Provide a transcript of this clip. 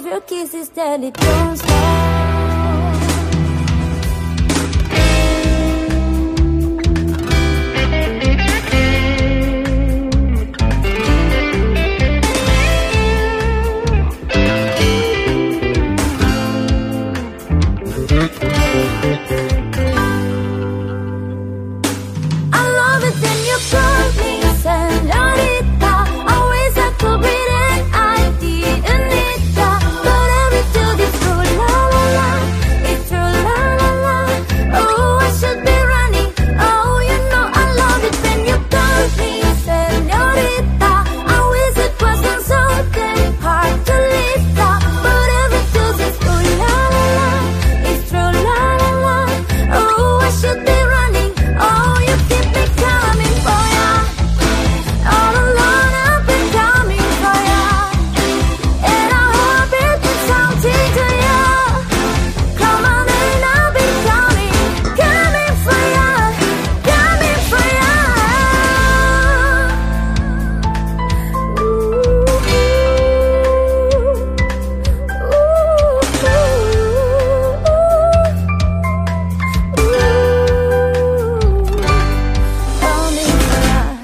of your kisses, tell it don't stop.